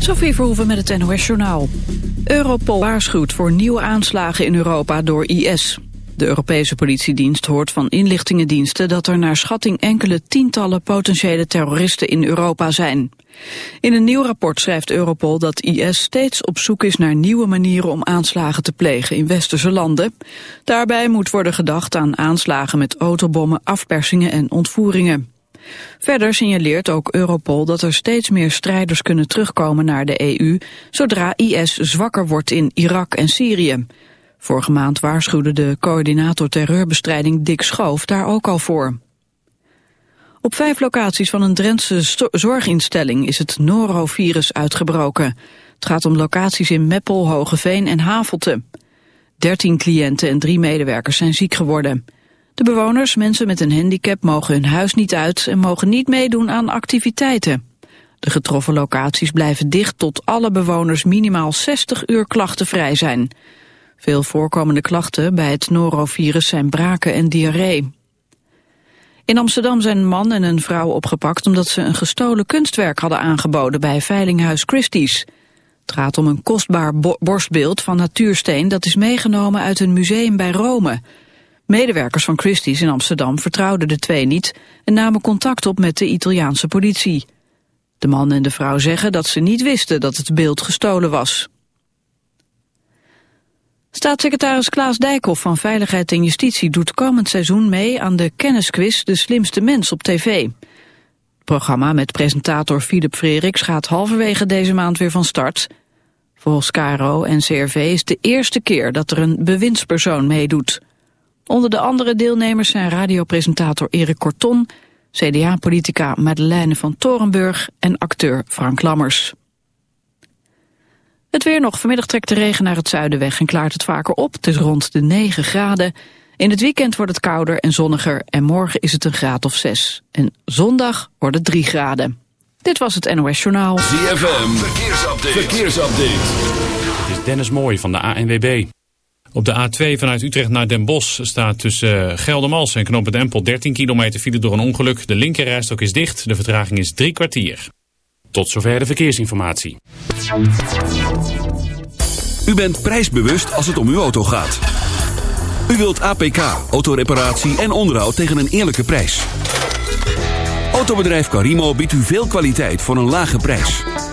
Sophie Verhoeven met het NOS-journaal. Europol waarschuwt voor nieuwe aanslagen in Europa door IS. De Europese politiedienst hoort van inlichtingendiensten... dat er naar schatting enkele tientallen potentiële terroristen in Europa zijn. In een nieuw rapport schrijft Europol dat IS steeds op zoek is naar nieuwe manieren... om aanslagen te plegen in westerse landen. Daarbij moet worden gedacht aan aanslagen met autobommen, afpersingen en ontvoeringen. Verder signaleert ook Europol dat er steeds meer strijders kunnen terugkomen naar de EU... zodra IS zwakker wordt in Irak en Syrië. Vorige maand waarschuwde de coördinator terreurbestrijding Dick Schoof daar ook al voor. Op vijf locaties van een Drentse zorginstelling is het norovirus uitgebroken. Het gaat om locaties in Meppel, Hogeveen en Havelte. Dertien cliënten en drie medewerkers zijn ziek geworden. De bewoners, mensen met een handicap, mogen hun huis niet uit en mogen niet meedoen aan activiteiten. De getroffen locaties blijven dicht tot alle bewoners minimaal 60 uur klachtenvrij zijn. Veel voorkomende klachten bij het norovirus zijn braken en diarree. In Amsterdam zijn een man en een vrouw opgepakt omdat ze een gestolen kunstwerk hadden aangeboden bij Veilinghuis Christie's. Het gaat om een kostbaar borstbeeld van natuursteen dat is meegenomen uit een museum bij Rome. Medewerkers van Christie's in Amsterdam vertrouwden de twee niet en namen contact op met de Italiaanse politie. De man en de vrouw zeggen dat ze niet wisten dat het beeld gestolen was. Staatssecretaris Klaas Dijkhoff van Veiligheid en Justitie doet komend seizoen mee aan de kennisquiz De Slimste Mens op tv. Het programma met presentator Philip Freriks gaat halverwege deze maand weer van start. Volgens Caro en CRV is de eerste keer dat er een bewindspersoon meedoet. Onder de andere deelnemers zijn radiopresentator Erik Corton, CDA-politica Madeleine van Torenburg en acteur Frank Lammers. Het weer nog. Vanmiddag trekt de regen naar het zuiden weg en klaart het vaker op. Het is rond de 9 graden. In het weekend wordt het kouder en zonniger en morgen is het een graad of 6. En zondag wordt het 3 graden. Dit was het NOS Journaal. ZFM, verkeersupdate. verkeersupdate. Dit is Dennis Mooij van de ANWB. Op de A2 vanuit Utrecht naar Den Bosch staat tussen Geldermals en Knoop Empel 13 kilometer file door een ongeluk. De linkerrijstok is dicht, de vertraging is drie kwartier. Tot zover de verkeersinformatie. U bent prijsbewust als het om uw auto gaat. U wilt APK, autoreparatie en onderhoud tegen een eerlijke prijs. Autobedrijf Carimo biedt u veel kwaliteit voor een lage prijs.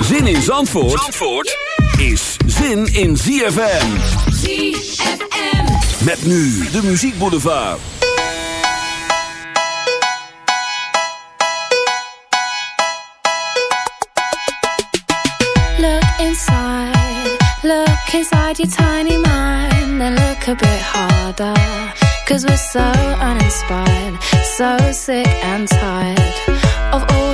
Zin in Zandvoort, Zandvoort is zin in ZFM. ZFM. Met nu de Muziek Boulevard. Look inside, look inside your tiny mind and look a bit harder. Cause we're so uninspired, so sick and tired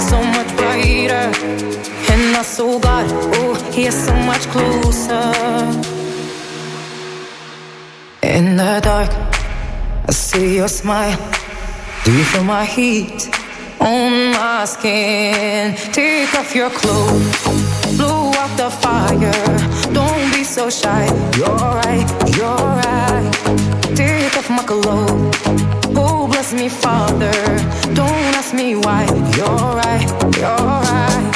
So much brighter. And I saw God, oh, He is so much closer. In the dark, I see your smile. Do you feel my heat on my skin? Take off your clothes, blow out the fire. Don't be so shy. You're right, you're right. Take off my clothes. Bless me, Father. Don't ask me why. You're right, you're right.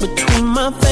between my fingers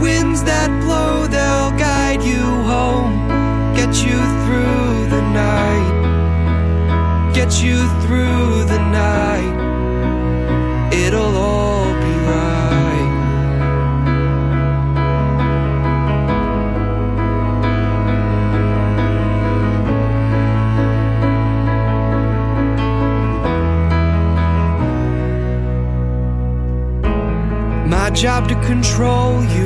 winds that blow, they'll guide you home, get you through the night, get you through the night. It'll all be right. My job to control you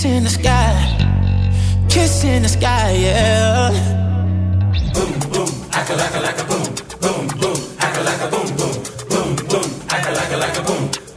kiss in the sky, kiss in the sky, yeah. Boom boom, acca like a boom, boom boom, acca like a boom boom, boom boom, acca like a boom.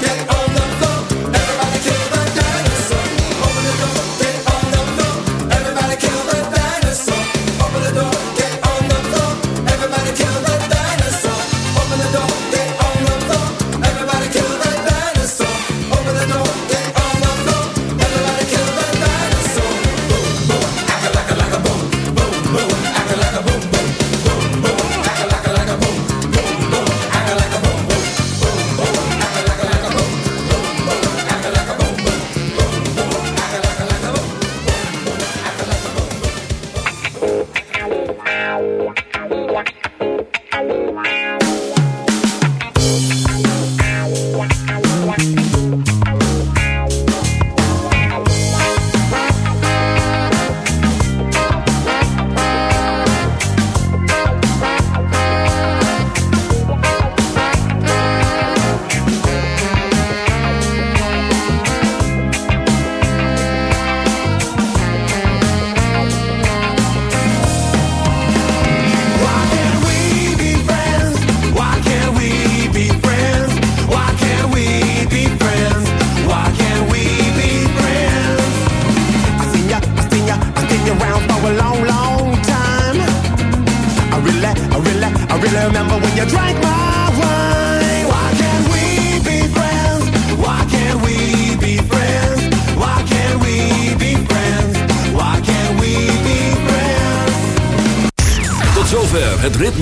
get